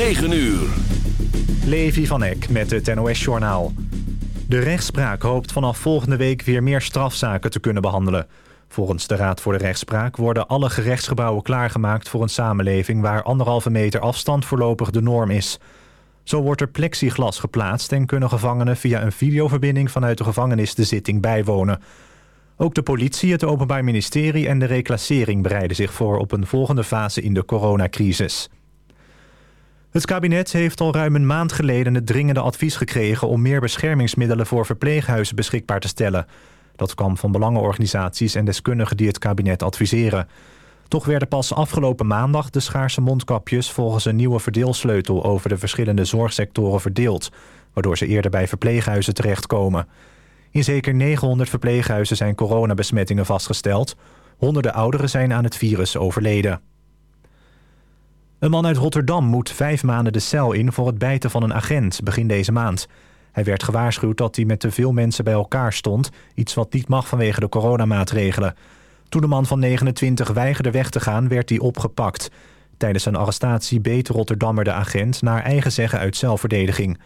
9 uur. Levi van Eck met het NOS-journaal. De rechtspraak hoopt vanaf volgende week weer meer strafzaken te kunnen behandelen. Volgens de Raad voor de Rechtspraak worden alle gerechtsgebouwen klaargemaakt... voor een samenleving waar anderhalve meter afstand voorlopig de norm is. Zo wordt er plexiglas geplaatst en kunnen gevangenen via een videoverbinding... vanuit de gevangenis de zitting bijwonen. Ook de politie, het Openbaar Ministerie en de reclassering... bereiden zich voor op een volgende fase in de coronacrisis. Het kabinet heeft al ruim een maand geleden het dringende advies gekregen... om meer beschermingsmiddelen voor verpleeghuizen beschikbaar te stellen. Dat kwam van belangenorganisaties en deskundigen die het kabinet adviseren. Toch werden pas afgelopen maandag de schaarse mondkapjes... volgens een nieuwe verdeelsleutel over de verschillende zorgsectoren verdeeld... waardoor ze eerder bij verpleeghuizen terechtkomen. In zeker 900 verpleeghuizen zijn coronabesmettingen vastgesteld. Honderden ouderen zijn aan het virus overleden. Een man uit Rotterdam moet vijf maanden de cel in voor het bijten van een agent begin deze maand. Hij werd gewaarschuwd dat hij met te veel mensen bij elkaar stond, iets wat niet mag vanwege de coronamaatregelen. Toen de man van 29 weigerde weg te gaan, werd hij opgepakt. Tijdens zijn arrestatie beet Rotterdammer de agent naar eigen zeggen uit zelfverdediging.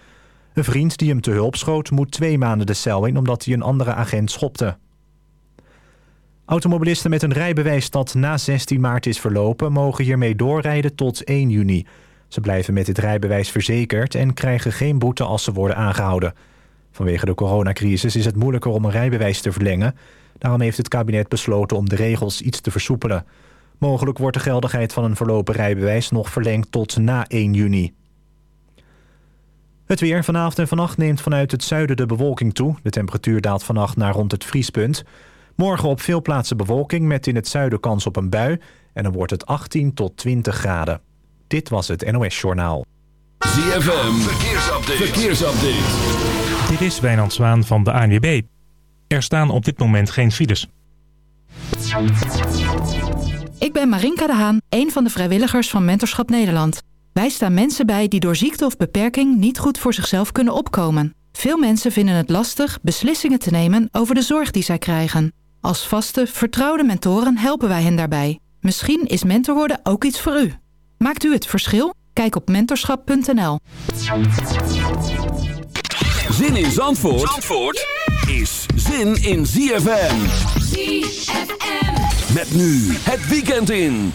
Een vriend die hem te hulp schoot moet twee maanden de cel in omdat hij een andere agent schopte. Automobilisten met een rijbewijs dat na 16 maart is verlopen... mogen hiermee doorrijden tot 1 juni. Ze blijven met dit rijbewijs verzekerd... en krijgen geen boete als ze worden aangehouden. Vanwege de coronacrisis is het moeilijker om een rijbewijs te verlengen. Daarom heeft het kabinet besloten om de regels iets te versoepelen. Mogelijk wordt de geldigheid van een verlopen rijbewijs... nog verlengd tot na 1 juni. Het weer vanavond en vannacht neemt vanuit het zuiden de bewolking toe. De temperatuur daalt vannacht naar rond het vriespunt... Morgen op veel plaatsen bewolking met in het zuiden kans op een bui. En dan wordt het 18 tot 20 graden. Dit was het NOS Journaal. ZFM, verkeersupdate. verkeersupdate. Dit is Wijnand Zwaan van de ANWB. Er staan op dit moment geen files. Ik ben Marinka de Haan, een van de vrijwilligers van Mentorschap Nederland. Wij staan mensen bij die door ziekte of beperking niet goed voor zichzelf kunnen opkomen. Veel mensen vinden het lastig beslissingen te nemen over de zorg die zij krijgen. Als vaste, vertrouwde mentoren helpen wij hen daarbij. Misschien is mentor worden ook iets voor u. Maakt u het verschil? Kijk op mentorschap.nl. Zin in Zandvoort, Zandvoort is zin in ZFM. ZFM. Met nu het weekend in.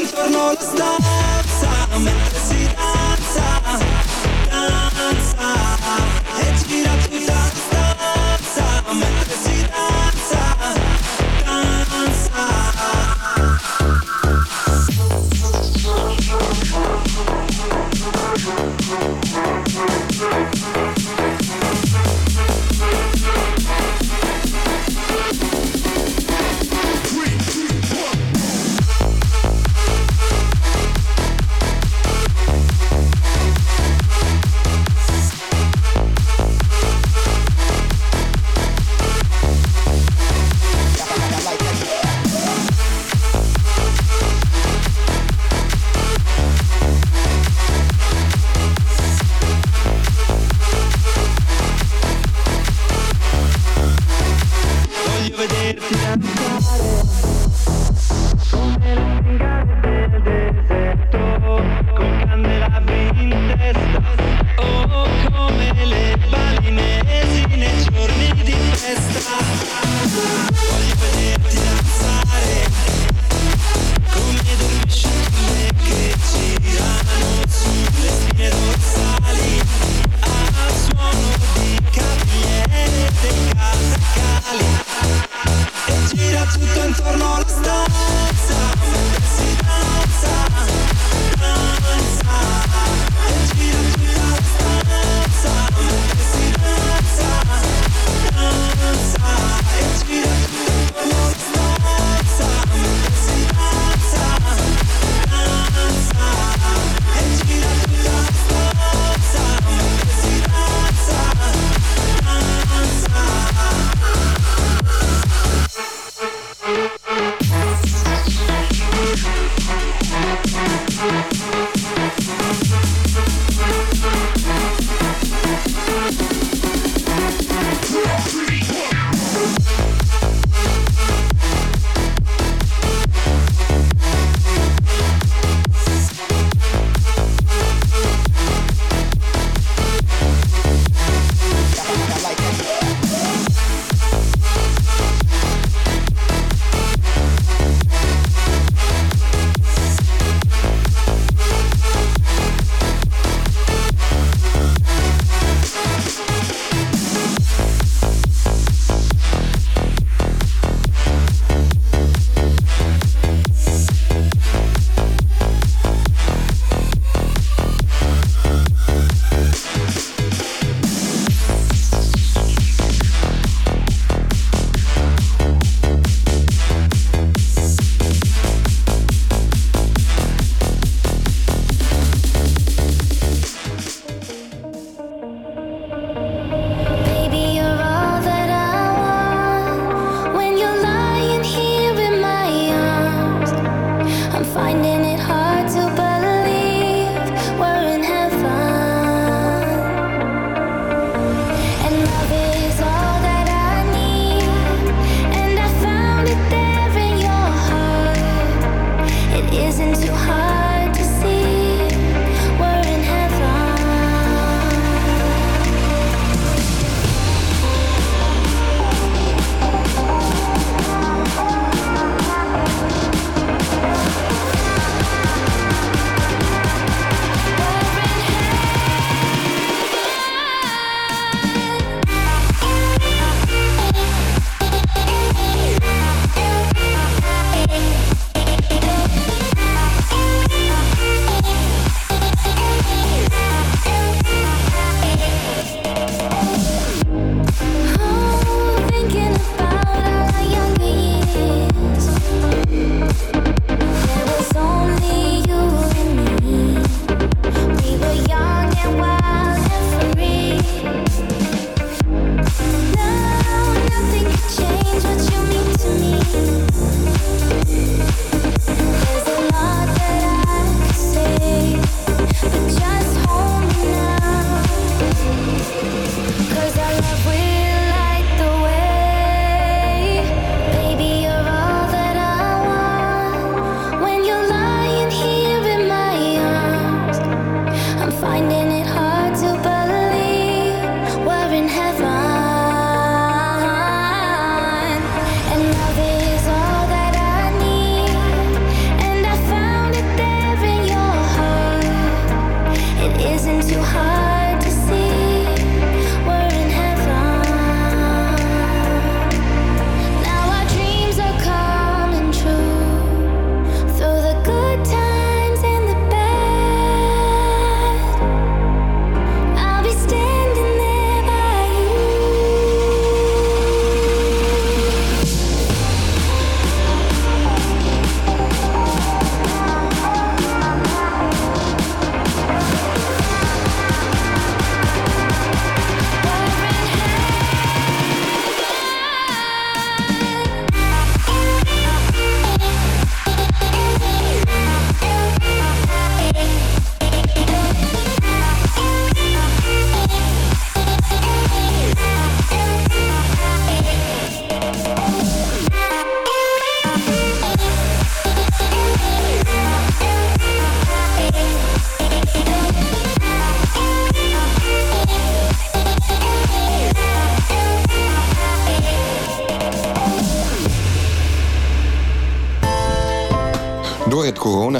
Intorno alla stanza mentre si danza, danza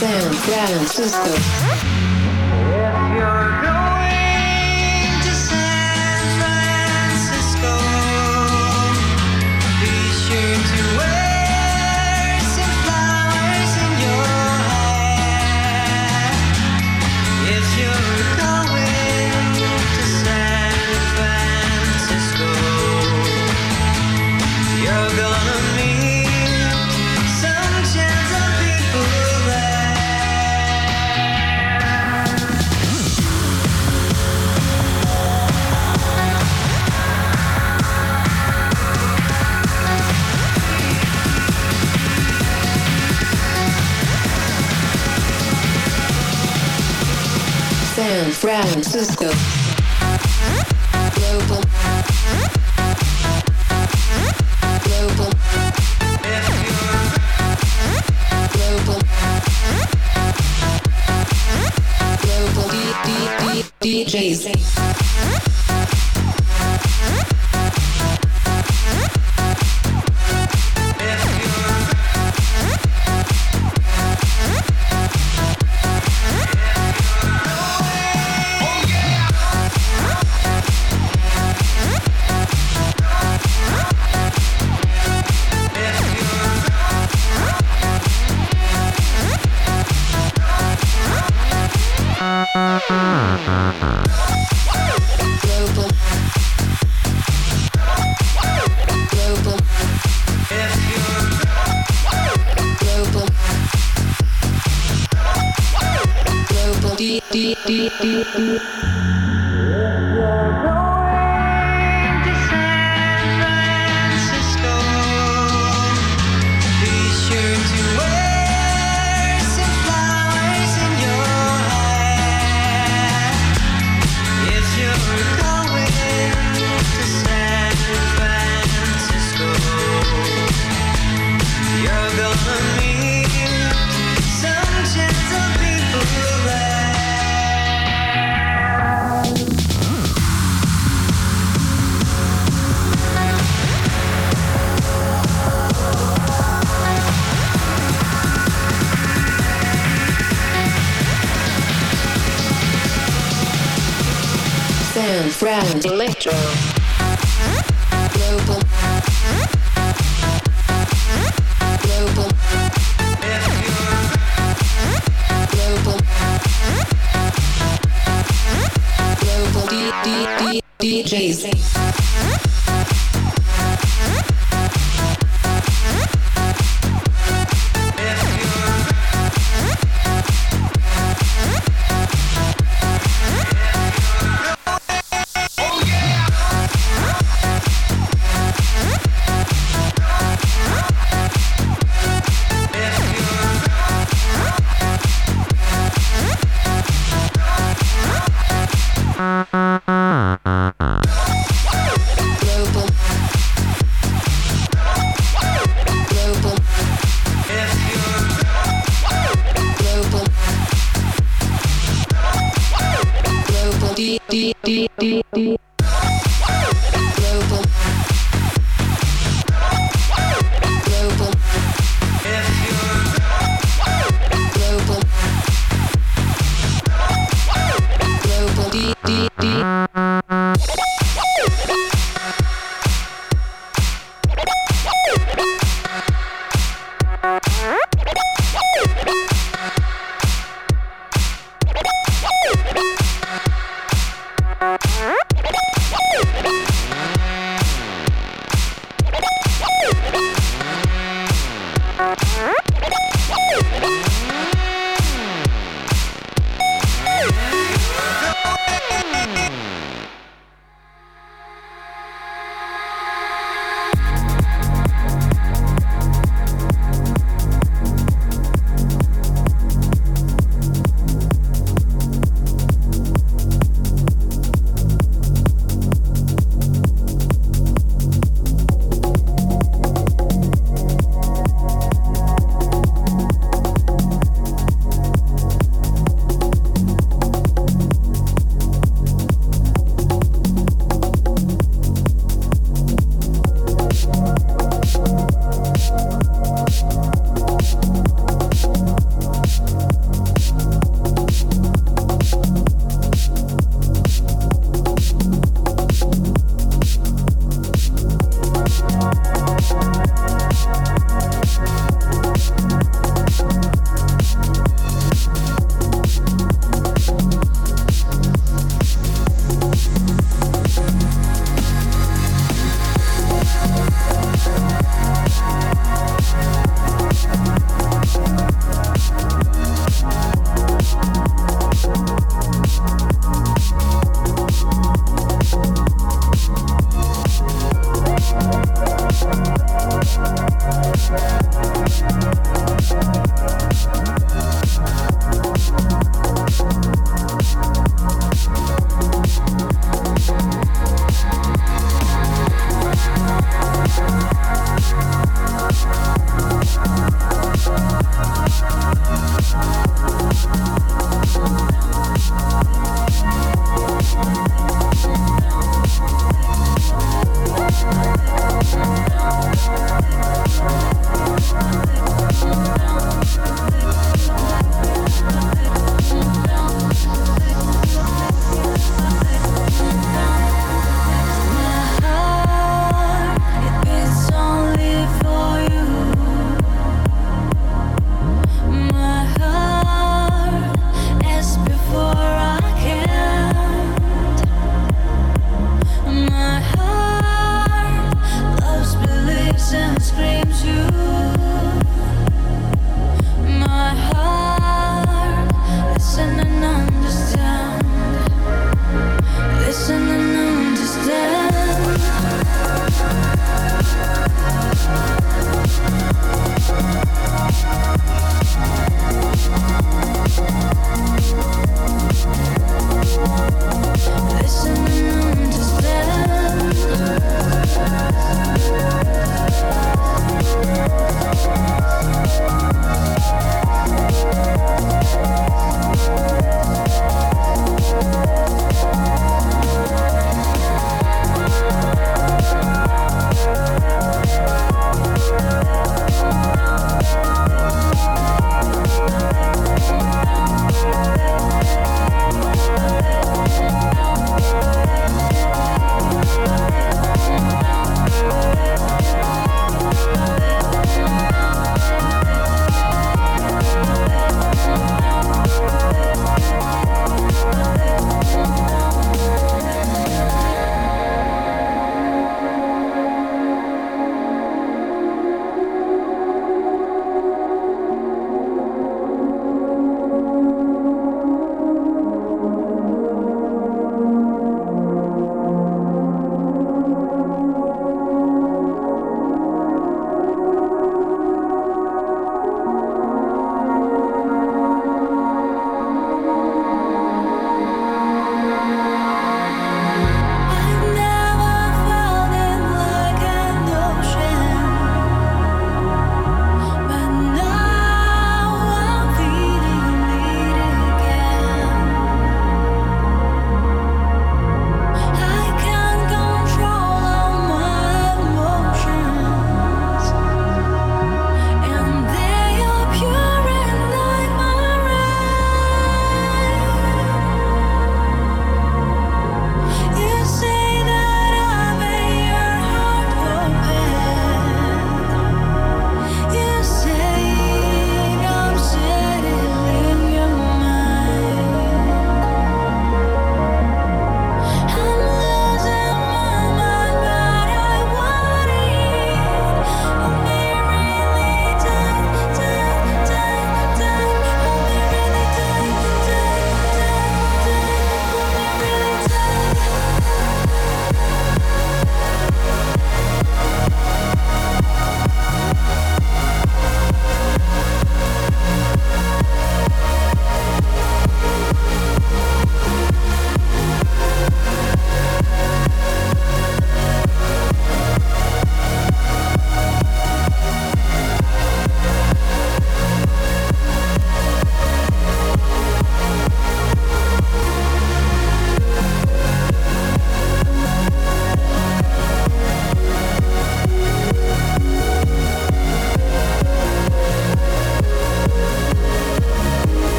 San Francisco. Francisco.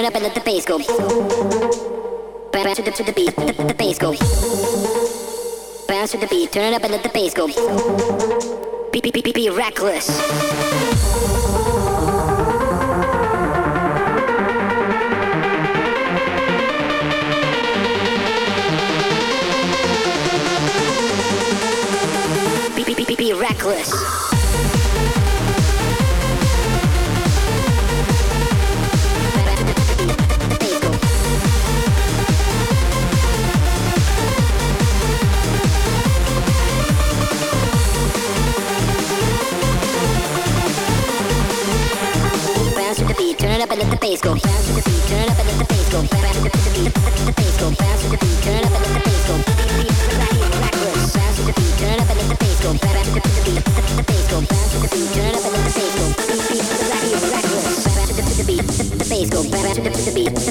Turn it up and let the bass go. Bounce to the, to the beat, Let the, the bass go. Bounce to the beat, turn it up and let the bass go. Be, be, be, be, be reckless. Be, be, be, be, be reckless. it up and let the bass go. Turn it up and let the bass go. Turn it up and let the bass go. Bounce to the beat, turn it up and let the bass go. Turn it up and let the bass go. Bounce to the beat, the the bass go. Bounce to the beat,